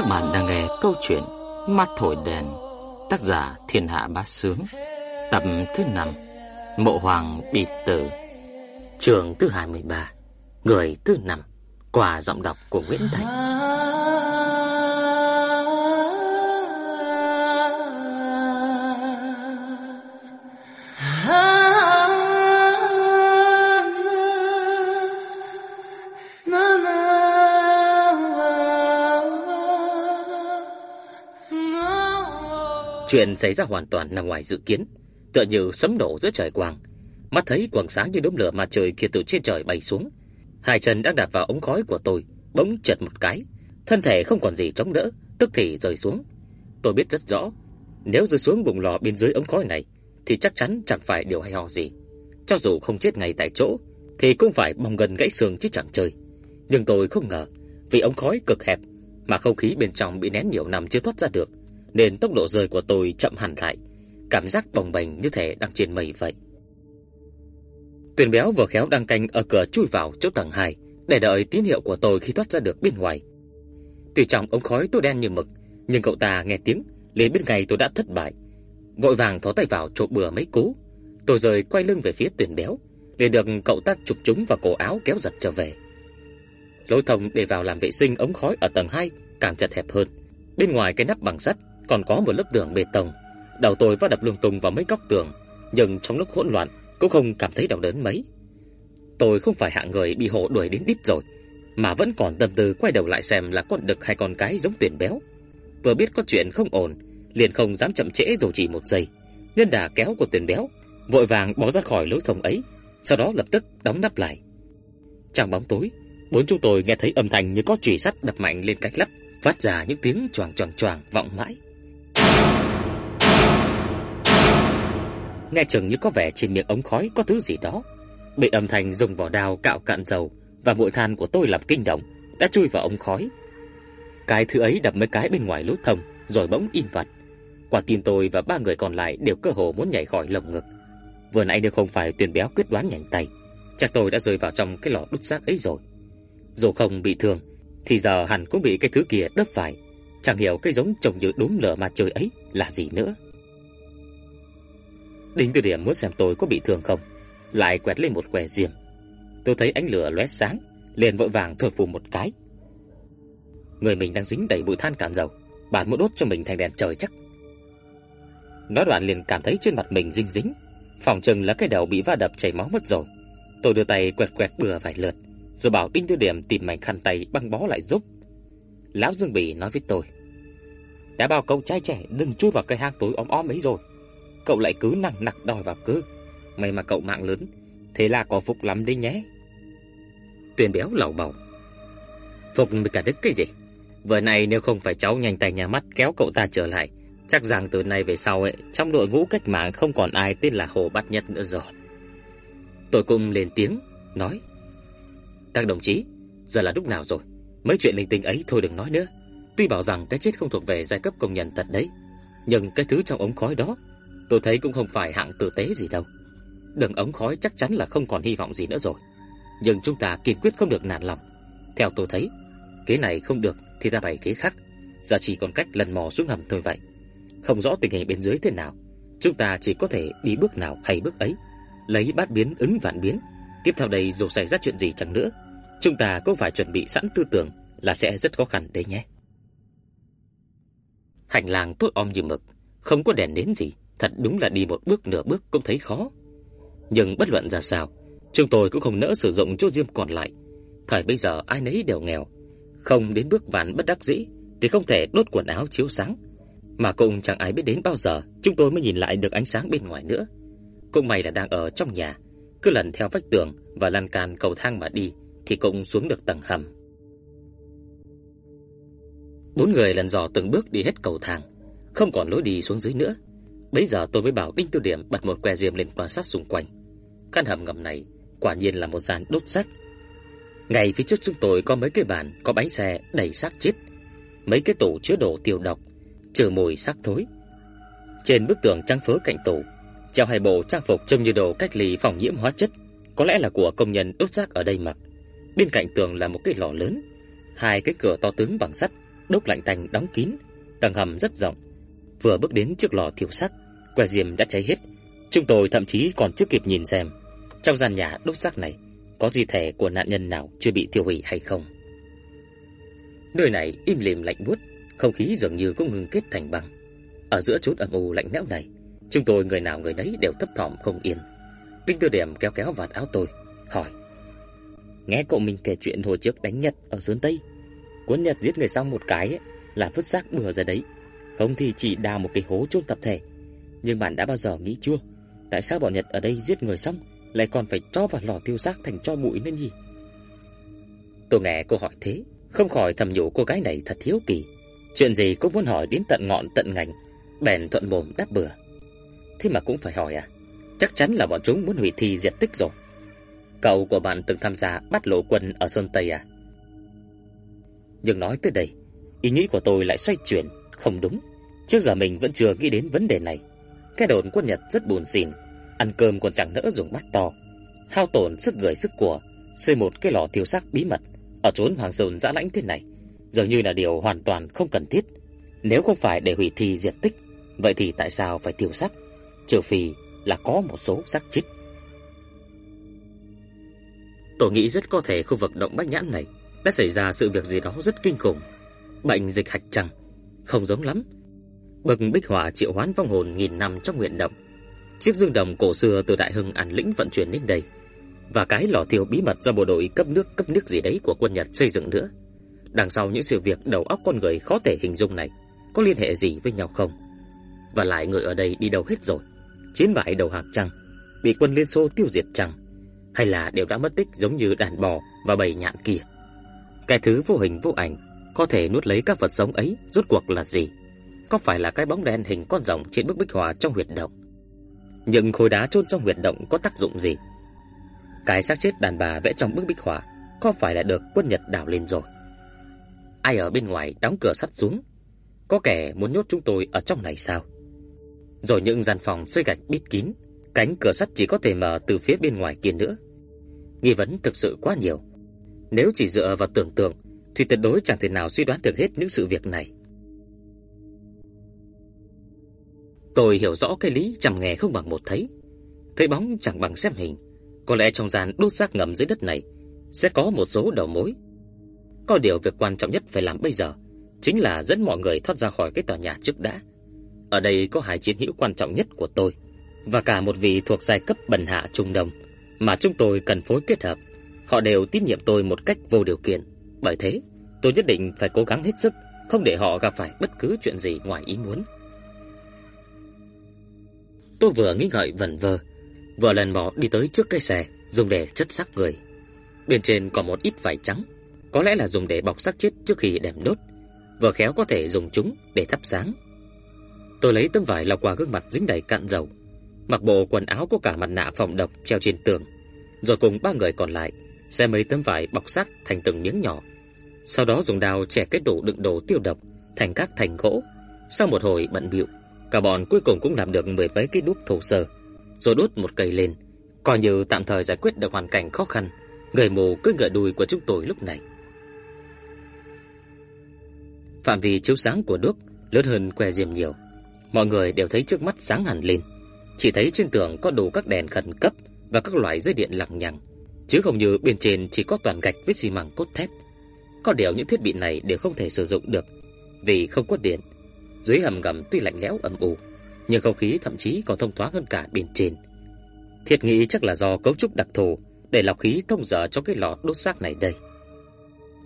Các bạn đang nghe câu chuyện Mắt thổi đèn, Tác giả Thiên Hạ Bá Sướng, Tập thứ 5 Mộ Hoàng Bị Tử, Trường thứ 23 Người thứ 5 quà giọng đọc của Nguyễn Thành. Chuyện xảy ra hoàn toàn nằm ngoài dự kiến, tựa như sấm nổ giữa trời quang. Mắt thấy quầng sáng như đốm lửa mặt trời kia từ trên trời bay xuống. Hai chân đang đạp vào ống khói của tôi, bỗng chật một cái, thân thể không còn gì chống đỡ, tức thì rơi xuống. Tôi biết rất rõ, nếu rơi xuống bụng lò bên dưới ống khói này thì chắc chắn chẳng phải điều hay ho gì. Cho dù không chết ngay tại chỗ thì cũng phải bong gần gãy xương chứ chẳng chơi. Nhưng tôi không ngờ, vì ống khói cực hẹp mà không khí bên trong bị nén nhiều năm chưa thoát ra được, nên tốc độ rơi của tôi chậm hẳn lại, cảm giác bồng bềnh như thể đang trên mây vậy. Tuyền béo vừa khéo đang canh ở cửa chui vào chỗ tầng 2 để đợi tín hiệu của tôi khi thoát ra được bên ngoài. Tuy trong ống khói tối đen như mực, nhưng cậu ta nghe tiếng, liền biết ngay tôi đã thất bại. Vội vàng thò tay vào chộp bừa mấy cú. Tôi rời quay lưng về phía Tuyền béo, liền được cậu ta chụp chúng vào cổ áo kéo giật trở về. Lối thông để vào làm vệ sinh ống khói ở tầng 2 càng chật hẹp hơn. Bên ngoài cái nắp bằng sắt còn có một lớp tường bê tông. Đầu tôi va đập lung tung vào mấy góc tường, nhưng trong lúc hỗn loạn cũng không cảm thấy đau đớn mấy. Tôi không phải hạng người bị hổ đuổi đến đít rồi, mà vẫn còn tâm tư quay đầu lại xem là con đực hay con cái giống tuyển béo. Vừa biết có chuyện không ổn, liền không dám chậm trễ dù chỉ một giây. Nhân đà kéo của tuyển béo, vội vàng bỏ ra khỏi lối thông ấy, sau đó lập tức đóng nắp lại. Trong bóng tối, bốn chúng tôi nghe thấy âm thanh như có chùy sắt đập mạnh lên cách lắp, phát ra những tiếng choàng choàng choàng vọng mãi. Nghe chừng như có vẻ trên miệng ống khói có thứ gì đó. Bị âm thanh dùng vỏ đao cạo cạn dầu và muội than của tôi làm kinh động, đã chui vào ống khói. Cái thứ ấy đập mấy cái bên ngoài lỗ thông, rồi bỗng im bặt. Quả tim tôi và ba người còn lại đều cơ hồ muốn nhảy khỏi lồng ngực. Vừa nãy nếu không phải tuyển béo quyết đoán nhanh tay, chắc tôi đã rơi vào trong cái lò đút xác ấy rồi. Dù không bị thương, thì giờ hẳn cũng bị cái thứ kia đớp phải. Chẳng hiểu cái giống trông như đốm lửa mà trời ấy là gì nữa. Đinh Tư Điểm muốn xem tôi có bị thương không, lại quẹt lên một que diêm. Tôi thấy ánh lửa lóe sáng, liền vội vàng thổi phù một cái. Người mình đang dính đầy bụi than cạn dầu, bạn muốn đốt cho mình thành đèn trời chắc. Nói đoạn liền cảm thấy trên mặt mình dính dính, phòng chừng là cái đầu bị va đập chảy máu mất rồi. Tôi đưa tay quẹt quẹt bừa vài lượt, rồi bảo Đinh Tư Điểm tìm mảnh khăn tay băng bó lại giúp. Lão Dương Bỉ nói với tôi: "Đã bao câu trai trẻ đừng chui vào cái hang tối óm om ấy rồi." Cậu lại cứ nặng nặc đòi vào cơ. May mà cậu mạng lớn, thế là có phục lắm đấy nhé. Tuyền béo lẩu bầu. Phục với cả đức cái gì? Vừa này nếu không phải cháu nhanh tay nhà mắt kéo cậu ta trở lại, chắc rằng từ nay về sau ấy, trong đội ngũ cách mạng không còn ai tên là Hồ Bát Nhất nữa rồi. Tôi cùng lên tiếng, nói. Các đồng chí, giờ là lúc nào rồi? Mấy chuyện linh tinh ấy thôi đừng nói nữa. Tuy bảo rằng cái chết không thuộc về giai cấp công nhân thật đấy, nhưng cái thứ trong ống khói đó Tôi thấy cũng không phải hạng tử tế gì đâu. Đường ống khói chắc chắn là không còn hy vọng gì nữa rồi. Nhưng chúng ta kiên quyết không được nản lòng. Theo tôi thấy, kế này không được thì ta bày kế khác. Giờ chỉ còn cách lần mò xuống hầm thôi vậy. Không rõ tình hình bên dưới thế nào, chúng ta chỉ có thể đi bước nào hay bước ấy, lấy bát biến ứng vạn biến. Tiếp theo đây dù xảy ra chuyện gì chẳng nữa, chúng ta cũng phải chuẩn bị sẵn tư tưởng là sẽ rất khó khăn đấy nhé. Hành lang tối om như mực, không có đèn nến gì, Thật đúng là đi một bước nửa bước cũng thấy khó. Nhưng bất luận ra sao, chúng tôi cũng không nỡ sử dụng chỗ diêm còn lại. Thời bây giờ ai nấy đều nghèo, không đến bước vạn bất đắc dĩ thì không thể đốt quần áo chiếu sáng. Mà cũng chẳng ai biết đến bao giờ chúng tôi mới nhìn lại được ánh sáng bên ngoài nữa. Cũng may là đang ở trong nhà, cứ lần theo vách tường và lan can cầu thang mà đi thì cũng xuống được tầng hầm. Bốn người lần dò từng bước đi hết cầu thang, không còn lối đi xuống dưới nữa. Bây giờ tôi mới bảo Đinh Tiêu Điểm bật một que diêm lên quan sát xung quanh. Căn hầm ngầm này quả nhiên là một gian đốt xác. Ngay phía trước chúng tôi có mấy cái bàn có bánh xe đầy xác chết, mấy cái tủ chứa đồ tiêu độc, trừ mùi xác thối. Trên bức tường trang phớ cạnh tủ, treo hai bộ trang phục trông như đồ cách ly phòng nhiễm hóa chất, có lẽ là của công nhân đốt xác ở đây mặc. Bên cạnh tường là một cái lò lớn, hai cái cửa to tướng bằng sắt, đốt lạnh tanh đóng kín, tầng hầm rất rộng. Vừa bước đến trước lò thiêu xác, que diêm đã cháy hết. Chúng tôi thậm chí còn chưa kịp nhìn xem trong gian nhà đốt xác này có di thể của nạn nhân nào chưa bị tiêu hủy hay không. Nơi này im lìm lạnh buốt, không khí dường như cũng ngừng kết thành băng. Ở giữa chốn âm u lạnh lẽo này, chúng tôi người nào người nấy đều thấp thỏm không yên. Đinh Tư Điểm kéo kéo vạt áo tôi, hỏi: "Nghe cậu mình kể chuyện hồi trước đánh Nhật ở Sơn Tây, quân Nhật giết người xong một cái ấy, là vứt xác bừa ra đấy, không thì chỉ đào một cái hố chôn tập thể. Nhưng bạn đã bao giờ nghĩ chưa, tại sao bọn Nhật ở đây giết người xong lại còn phải cho vào lò tiêu xác thành cho bụi nên gì Tôi nghe cô hỏi thế, không khỏi thầm nhủ cô gái này thật hiếu kỳ, chuyện gì cũng muốn hỏi đến tận ngọn tận ngành, bèn thuận mồm đáp bừa. Thế mà cũng phải hỏi à? Chắc chắn là bọn chúng muốn hủy thi diệt tích rồi. Cậu của bạn từng tham gia bắt lộ quân ở Sơn Tây à? Nhưng nói tới đây, ý nghĩ của tôi lại xoay chuyển, không đúng. Trước giờ mình vẫn chưa nghĩ đến vấn đề này. Cái đồn quân Nhật rất buồn xỉn, ăn cơm còn chẳng nỡ dùng bát to, hao tổn sức người sức của, xây một cái lò thiêu xác bí mật ở chốn hoàng sơn dã lãnh thế này, dường như là điều hoàn toàn không cần thiết. Nếu không phải để hủy thi diệt tích, vậy thì tại sao phải tiêu xác? Trừ phi là có một số xác chết. Tôi nghĩ rất có thể khu vực động Bách Nhãn này đã xảy ra sự việc gì đó rất kinh khủng. Bệnh dịch hạch chẳng không giống lắm. Bậc bích hỏa triệu hoán vong hồn nghìn năm trong nguyện động. Chiếc dương đồng cổ xưa từ Đại Hưng An Lĩnh vận chuyển đến đây và cái lò thiêu bí mật do bộ đội cấp nước cấp nước gì đấy của quân Nhật xây dựng nữa. Đằng sau những sự việc đầu óc con người khó thể hình dung này, có liên hệ gì với nhau không? Và lại người ở đây đi đâu hết rồi? Chiến bại đầu hàng chăng? Bị quân Liên Xô tiêu diệt chăng? Hay là đều đã mất tích giống như đàn bò và bầy nhạn kia? Cái thứ vô hình vô ảnh có thể nuốt lấy các vật sống ấy rốt cuộc là gì? Có phải là cái bóng đen hình con rồng trên bức bích họa trong huyệt động? Nhưng khối đá chôn trong huyệt động có tác dụng gì? Cái xác chết đàn bà vẽ trong bức bích họa có phải là được quân Nhật đào lên rồi? Ai ở bên ngoài đóng cửa sắt xuống? Có kẻ muốn nhốt chúng tôi ở trong này sao? Rồi những gian phòng xây gạch bít kín, cánh cửa sắt chỉ có thể mở từ phía bên ngoài kia nữa. Nghi vấn thực sự quá nhiều. Nếu chỉ dựa vào tưởng tượng thì tuyệt đối chẳng thể nào suy đoán được hết những sự việc này. Tôi hiểu rõ cái lý chằm nghe không bằng một thấy. Thấy bóng chẳng bằng xem hình. Có lẽ trong gian đốt xác ngầm dưới đất này sẽ có một số đầu mối. Có điều việc quan trọng nhất phải làm bây giờ chính là dẫn mọi người thoát ra khỏi cái tòa nhà trước đã. Ở đây có hai chiến hữu quan trọng nhất của tôi và cả một vị thuộc giai cấp bần hạ trung đồng mà chúng tôi cần phối kết hợp. Họ đều tín nhiệm tôi một cách vô điều kiện. Bởi thế, tôi nhất định phải cố gắng hết sức không để họ gặp phải bất cứ chuyện gì ngoài ý muốn. Tôi vừa nghĩ ngợi vẩn vơ, vừa lần mò đi tới trước cây xe dùng để chất xác người. Bên trên có một ít vải trắng, có lẽ là dùng để bọc xác chết trước khi đem đốt, vừa khéo có thể dùng chúng để thắp sáng. Tôi lấy tấm vải lọc qua gương mặt dính đầy cạn dầu, mặc bộ quần áo có cả mặt nạ phòng độc treo trên tường, rồi cùng ba người còn lại xe mấy tấm vải bọc xác thành từng miếng nhỏ. Sau đó dùng dao chẻ cái tủ đựng đồ tiêu độc thành các thành gỗ. Sau một hồi bận bịu, cả bọn cuối cùng cũng làm được mười mấy cái đuốc thô sơ, rồi đốt một cây lên, coi như tạm thời giải quyết được hoàn cảnh khó khăn người mù cứ ngựa đùi của chúng tôi lúc này. Phạm vi chiếu sáng của đuốc lớn hơn que diêm nhiều. Mọi người đều thấy trước mắt sáng hẳn lên, chỉ thấy trên tường có đủ các đèn khẩn cấp và các loại dây điện lằng nhằng, chứ không như bên trên chỉ có toàn gạch với xi măng cốt thép. Có điều những thiết bị này đều không thể sử dụng được vì không có điện. Dưới hầm ngầm tuy lạnh lẽo âm u, nhưng không khí thậm chí còn thông thoáng hơn cả bên trên. Thiệt nghĩ chắc là do cấu trúc đặc thù để lọc khí thông dở cho cái lò đốt xác này đây.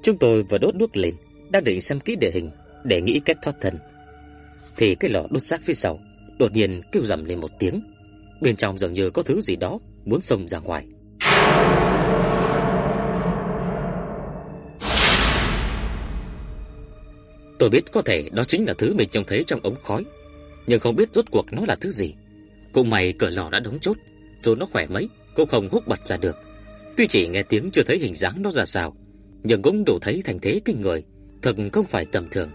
Chúng tôi vừa đốt đuốc lên, đang định xem kỹ địa hình để nghĩ cách thoát thân. Thì cái lò đốt xác phía sau đột nhiên kêu rầm lên một tiếng. Bên trong dường như có thứ gì đó muốn xông ra ngoài. Tôi biết có thể đó chính là thứ mình trông thấy trong ống khói, nhưng không biết rốt cuộc nó là thứ gì. Cũng mày cửa lò đã đóng chốt, dù nó khỏe mấy cũng không hút bật ra được. Tuy chỉ nghe tiếng chưa thấy hình dáng nó ra sao, nhưng cũng đủ thấy thành thế kinh người, thật không phải tầm thường.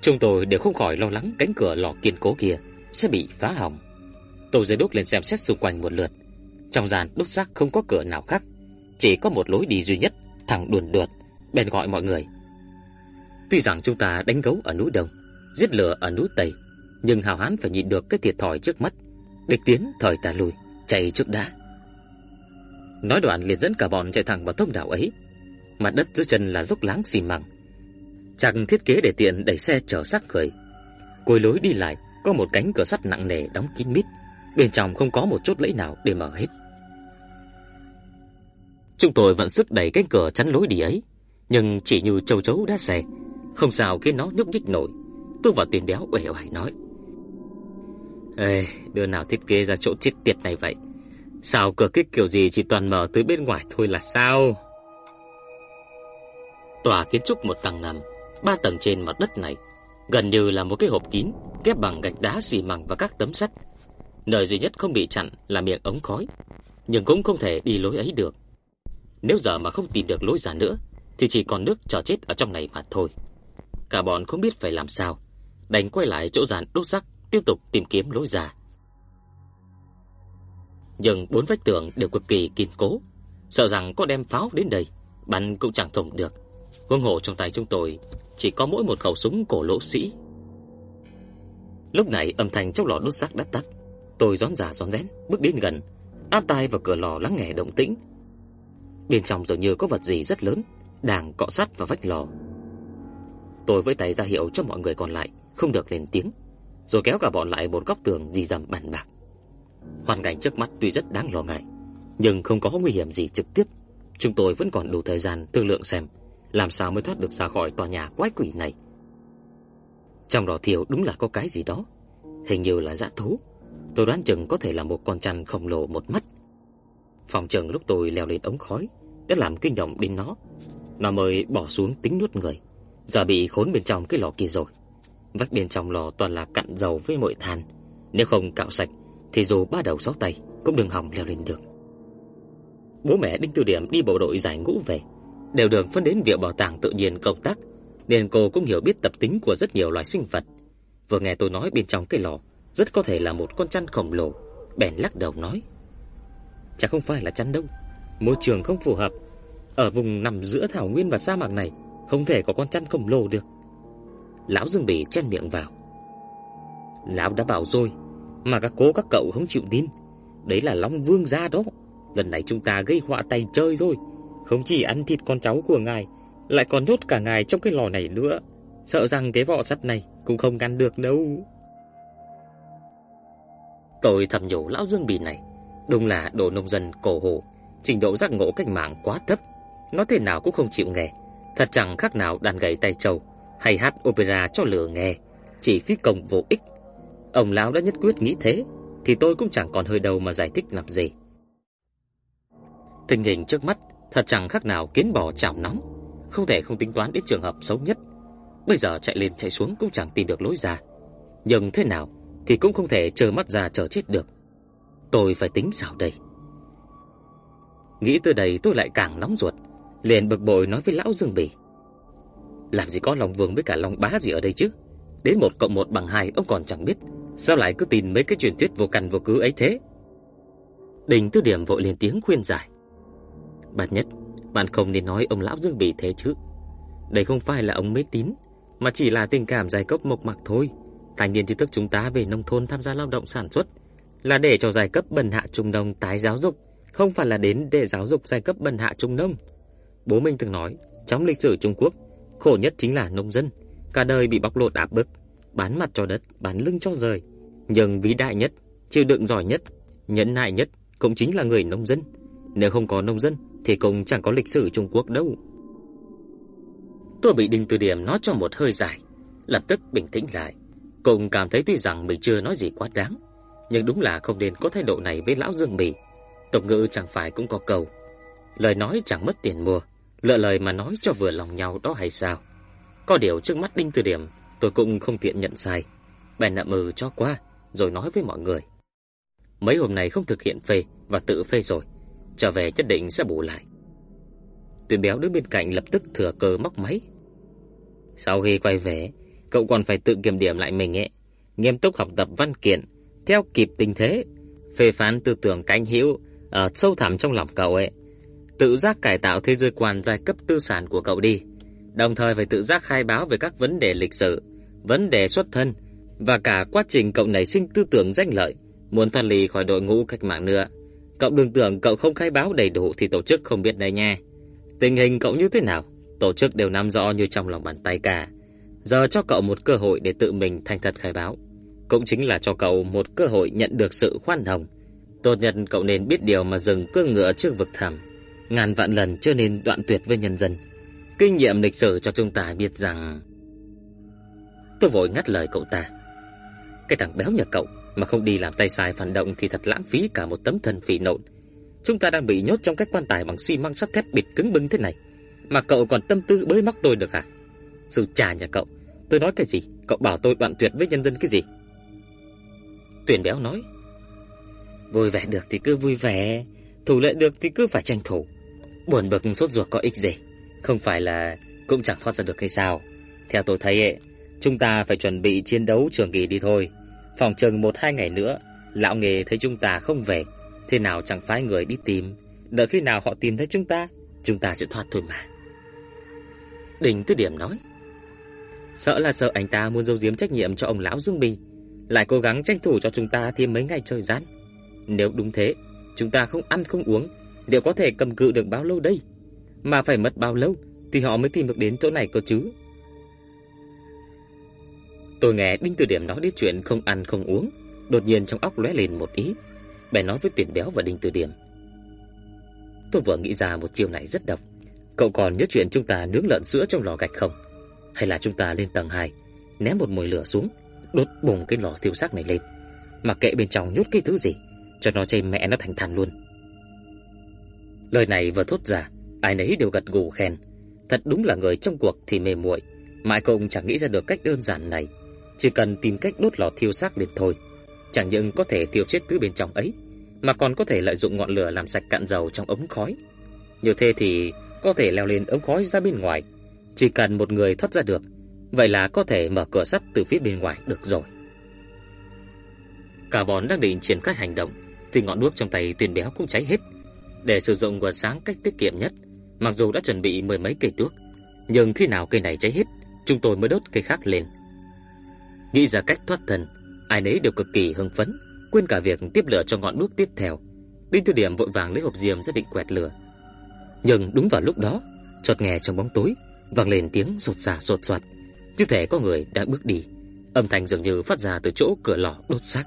Chúng tôi đều không khỏi lo lắng cánh cửa lò kiên cố kia sẽ bị phá hỏng. Tôi giơ đốt lên xem xét xung quanh một lượt. Trong gian đốt xác không có cửa nào khác, chỉ có một lối đi duy nhất, thẳng đuồn đượt, bèn gọi mọi người. Tuy rằng chúng ta đánh gấu ở núi Đông, giết lửa ở núi Tây, nhưng hào hán phải nhịn được cái thiệt thòi trước mắt, địch tiến thời ta lùi, chạy trước đã. Nói đoạn liền dẫn cả bọn chạy thẳng vào thông đạo ấy. Mặt đất dưới chân là dốc láng xi măng. Chẳng thiết kế để tiện đẩy xe chở xác người. Cuối lối đi lại có một cánh cửa sắt nặng nề đóng kín mít, bên trong không có một chốt lẫy nào để mở hết. Chúng tôi vẫn sức đẩy cánh cửa chắn lối đi ấy, nhưng chỉ như châu chấu đá xe, không sao khiến nó nhúc nhích nổi. Tôi và tiền béo uể oải nói: "Ê, đứa nào thiết kế ra chỗ chết tiệt này vậy? Sao cửa kích kiểu gì chỉ toàn mở từ bên ngoài thôi là sao?" Tòa kiến trúc một tầng nằm, ba tầng trên mặt đất này, gần như là một cái hộp kín ghép bằng gạch đá xi măng và các tấm sắt. Nơi duy nhất không bị chặn là miệng ống khói, nhưng cũng không thể đi lối ấy được. Nếu giờ mà không tìm được lối ra nữa thì chỉ còn nước chờ chết ở trong này mà thôi. Cả bọn không biết phải làm sao, đành quay lại chỗ dàn đốt sắt, tiếp tục tìm kiếm lối ra. Nhưng bốn vách tường đều cực kỳ kiên cố, sợ rằng có đem pháo đến đây, bắn cũng chẳng thủng được. Huống hồ trong tay chúng tôi chỉ có mỗi một khẩu súng cổ lỗ sĩ. Lúc này âm thanh trong lò đốt rác đã tắt, tôi rón rả rón rén bước đến gần, áp tai vào cửa lò lắng nghe động tĩnh. Bên trong dường như có vật gì rất lớn đang cọ sát vào vách lò. Tôi với tay ra hiệu cho mọi người còn lại không được lên tiếng, rồi kéo cả bọn lại một góc tường dì dầm bàn bạc. Hoàn cảnh trước mắt tuy rất đáng lo ngại, nhưng không có nguy hiểm gì trực tiếp. Chúng tôi vẫn còn đủ thời gian thương lượng xem làm sao mới thoát được ra khỏi tòa nhà quái quỷ này. Trong đó thiêu đúng là có cái gì đó, hình như là dã thú. Tôi đoán chừng có thể là một con chăn khổng lồ một mắt. Phòng trường lúc tôi leo lên ống khói đã làm kinh động đến nó. Nó mới bỏ xuống tính nuốt người, giờ bị khốn bên trong cái lò kia rồi. Vách bên trong lò toàn là cặn dầu với mội than, nếu không cạo sạch thì dù ba đầu sáu tay cũng đừng hòng leo lên được. Bố mẹ Đinh Tư Điểm đi bộ đội giải ngũ về, đều được phân đến viện bảo tàng tự nhiên công tác, nên cô cũng hiểu biết tập tính của rất nhiều loài sinh vật. Vừa nghe tôi nói bên trong cái lò, rất có thể là một con chăn khổng lồ, bèn lắc đầu nói: "Chắc không phải là chăn đâu, môi trường không phù hợp. Ở vùng nằm giữa thảo nguyên và sa mạc này, không thể có con chăn khổng lồ được." Lão Dương Bỉ chen miệng vào. "Lão đã bảo rồi, mà các cô các cậu không chịu tin, đấy là Long Vương gia đó. Lần này chúng ta gây họa tay chơi rồi." Không chỉ ăn thịt con cháu của ngài, lại còn nhốt cả ngài trong cái lò này nữa. Sợ rằng cái vọ sắt này cũng không ngăn được đâu. Tôi thầm nhủ lão Dương Bì này, đúng là đồ nông dân cổ hổ trình độ giác ngộ cách mạng quá thấp, nó thế nào cũng không chịu nghe, thật chẳng khác nào đàn gảy tay trầu hay hát opera cho lửa nghe, chỉ phí công vô ích. Ông lão đã nhất quyết nghĩ thế, thì tôi cũng chẳng còn hơi đầu mà giải thích làm gì. Tình hình trước mắt Thật chẳng khác nào kiến bò chảo nóng, không thể không tính toán đến trường hợp xấu nhất. Bây giờ chạy lên chạy xuống cũng chẳng tìm được lối ra. Nhưng thế nào thì cũng không thể chờ mắt ra chờ chết được. Tôi phải tính sao đây? Nghĩ tới đây tôi lại càng nóng ruột, liền bực bội nói với lão Dương Bỉ. Làm gì có lòng Vương với cả lòng Bá gì ở đây chứ? Đến một cộng một bằng hai ông còn chẳng biết, sao lại cứ tin mấy cái truyền thuyết vô căn vô cứ ấy thế? Đình Tư Điểm vội lên tiếng khuyên giải. Bạn nhất, bạn không nên nói ông lão Dương Bỉ thế chứ. Đây không phải là ông mê tín, mà chỉ là tình cảm giai cấp mộc mạc thôi. Thành niên trí thức chúng ta về nông thôn tham gia lao động sản xuất là để cho giai cấp bần hạ trung nông tái giáo dục, không phải là đến để giáo dục giai cấp bần hạ trung nông. Bố mình từng nói, trong lịch sử Trung Quốc, khổ nhất chính là nông dân, cả đời bị bóc lột áp bức, bán mặt cho đất, bán lưng cho rời. Nhưng vĩ đại nhất, chịu đựng giỏi nhất, nhẫn nại nhất cũng chính là người nông dân. Nếu không có nông dân thì cũng chẳng có lịch sử Trung Quốc đâu. Tôi bị Đinh Từ Điểm nói cho một hơi dài, lập tức bình tĩnh lại, cùng cảm thấy tuy rằng mình chưa nói gì quá đáng, nhưng đúng là không nên có thái độ này với lão Dương Bỉ. Tộc ngữ chẳng phải cũng có câu, lời nói chẳng mất tiền mua, lựa lời mà nói cho vừa lòng nhau đó hay sao? Có điều trước mắt Đinh Từ Điểm, tôi cũng không tiện nhận sai, bèn nạm mừ cho qua, rồi nói với mọi người. Mấy hôm nay không thực hiện phê và tự phê rồi, trở về nhất định sẽ bù lại. Tuyển béo đứng bên cạnh lập tức thừa cơ móc máy. Sau khi quay về, cậu còn phải tự kiểm điểm lại mình ấy, nghiêm túc học tập văn kiện, theo kịp tình thế, phê phán tư tưởng cánh hữu ở sâu thẳm trong lòng cậu ấy. Tự giác cải tạo thế giới quan giai cấp tư sản của cậu đi. đồng thời phải tự giác khai báo về các vấn đề lịch sử, vấn đề xuất thân và cả quá trình cậu nảy sinh tư tưởng danh lợi, muốn thoát ly khỏi đội ngũ cách mạng nữa. Cậu đừng tưởng cậu không khai báo đầy đủ thì tổ chức không biết đây nha. Tình hình cậu như thế nào, tổ chức đều nắm rõ như trong lòng bàn tay cả. Giờ cho cậu một cơ hội để tự mình thành thật khai báo, cũng chính là cho cậu một cơ hội nhận được sự khoan hồng. Tốt nhất cậu nên biết điều mà dừng cương ngựa trước vực thẳm, ngàn vạn lần chưa nên đoạn tuyệt với nhân dân. Kinh nghiệm lịch sử cho chúng ta biết rằng Tôi vội ngắt lời cậu ta. Cái thằng béo nhà cậu mà không đi làm tay sai phản động thì thật lãng phí cả một tấm thân phỉ nộn. Chúng ta đang bị nhốt trong cái quan tài bằng xi măng sắt thép bịt cứng bưng thế này, mà cậu còn tâm tư bới móc tôi được à? Sư trà nhà cậu, tôi nói cái gì, cậu bảo tôi đoạn tuyệt với nhân dân cái gì? Tuyển béo nói, vui vẻ được thì cứ vui vẻ, thủ lệ được thì cứ phải tranh thủ. Buồn bực sốt ruột có ích gì, không phải là cũng chẳng thoát ra được hay sao? Theo tôi thấy ấy, chúng ta phải chuẩn bị chiến đấu trường kỳ đi thôi. Phòng chừng một hai ngày nữa, lão nghề thấy chúng ta không về, thế nào chẳng phái người đi tìm, đợi khi nào họ tìm thấy chúng ta, chúng ta sẽ thoát thôi mà. Đình Tư Điểm nói, sợ là sợ anh ta muốn giấu giếm trách nhiệm cho ông lão Dương Bì, lại cố gắng tranh thủ cho chúng ta thêm mấy ngày thời gian. Nếu đúng thế, chúng ta không ăn không uống, liệu có thể cầm cự được bao lâu đây? Mà phải mất bao lâu thì họ mới tìm được đến chỗ này cơ chứ? Tôi nghe Đinh Từ Điểm nói đến chuyện không ăn không uống, đột nhiên trong óc lóe lên một ý, bèn nói với Tiền Béo và Đinh Từ Điểm. Tôi vừa nghĩ ra một chiêu này rất độc. Cậu còn nhớ chuyện chúng ta nướng lợn sữa trong lò gạch không? Hay là chúng ta lên tầng 2, ném một mồi lửa xuống, đốt bùng cái lò thiêu xác này lên, mà kệ bên trong nhốt cái thứ gì, cho nó chảy mẹ nó thành than luôn. Lời này vừa thốt ra, ai nấy đều gật gù khen, thật đúng là người trong cuộc thì mê muội, mãi cũng chẳng nghĩ ra được cách đơn giản này. Chỉ cần tìm cách đốt lò thiêu xác lên thôi, chẳng những có thể thiêu chết thứ bên trong ấy, mà còn có thể lợi dụng ngọn lửa làm sạch cặn dầu trong ống khói. Như thế thì có thể leo lên ống khói ra bên ngoài, chỉ cần một người thoát ra được, vậy là có thể mở cửa sắt từ phía bên ngoài được rồi. Cả bọn đang định triển khai hành động thì ngọn đuốc trong tay tuyền Béo cũng cháy hết. Để sử dụng nguồn sáng cách tiết kiệm nhất, mặc dù đã chuẩn bị mười mấy cây đuốc, nhưng khi nào cây này cháy hết, chúng tôi mới đốt cây khác lên. Nghĩ ra cách thoát thân, ai nấy đều cực kỳ hưng phấn, quên cả việc tiếp lửa cho ngọn đuốc tiếp theo. Đinh Tư Điểm vội vàng lấy hộp diêm ra định quẹt lửa. Nhưng đúng vào lúc đó, chợt nghe trong bóng tối vang lên tiếng rột xả rột soạt, như thể có người đang bước đi. Âm thanh dường như phát ra từ chỗ cửa lò đốt xác.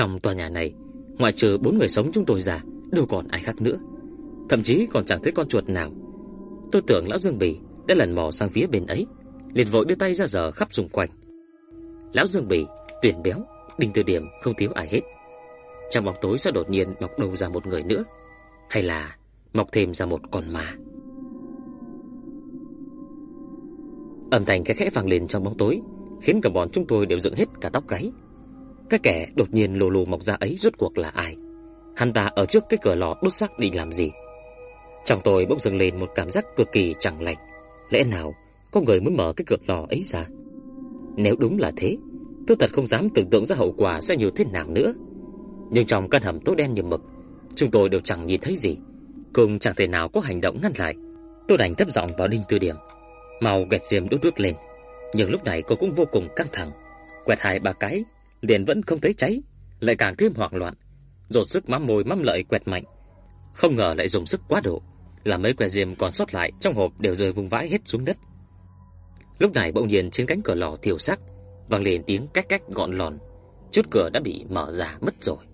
Trong tòa nhà này, ngoại trừ bốn người sống chúng tôi ra, đâu còn ai khác nữa. Thậm chí còn chẳng thấy con chuột nào. Tôi tưởng lão Dương Bì đã lần mò sang phía bên ấy, liền vội đưa tay ra giờ khắp xung quanh. Lão Dương Bì, Tuyển Béo, Đinh Tư Điểm không thiếu ai hết. Trong bóng tối sẽ đột nhiên mọc đầu ra một người nữa, hay là mọc thêm ra một con ma. Âm thanh khẽ khẽ vang lên trong bóng tối, khiến cả bọn chúng tôi đều dựng hết cả tóc gáy. Cái kẻ đột nhiên lù lù mọc ra ấy rốt cuộc là ai? Hắn ta ở trước cái cửa lò đốt xác định làm gì? Trong tôi bỗng dâng lên một cảm giác cực kỳ chẳng lành. Lẽ nào có người muốn mở cái cửa lò ấy ra? Nếu đúng là thế, tôi thật không dám tưởng tượng ra hậu quả sẽ như thế nào nữa. Nhưng trong căn hầm tối đen như mực, chúng tôi đều chẳng nhìn thấy gì, cùng chẳng thể nào có hành động ngăn lại. Tôi đành thấp giọng vào Đinh Tư Điểm, màu gạch diêm đốt đốt lên. Nhưng lúc này cô cũng vô cùng căng thẳng, quẹt hai ba cái liền vẫn không thấy cháy, lại càng thêm hoảng loạn, dồn sức mắm môi mắm lợi quẹt mạnh. Không ngờ lại dùng sức quá độ, làm mấy que diêm còn sót lại trong hộp đều rơi vung vãi hết xuống đất. Lúc này bỗng nhiên trên cánh cửa lò thiêu sắc vang lên tiếng cách cách gọn lòn, chốt cửa đã bị mở ra mất rồi.